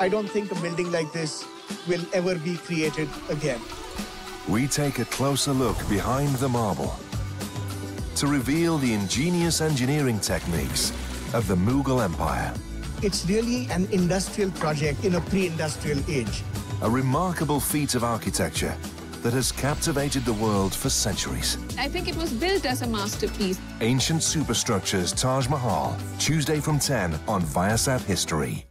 I don't think a building like this will ever be created again. We take a closer look behind the marble to reveal the ingenious engineering techniques of the Mughal Empire. It's really an industrial project in a pre-industrial age. A remarkable feat of architecture that has captivated the world for centuries. I think it was built as a masterpiece. Ancient superstructures Taj Mahal, Tuesday from 10 on Viasat History.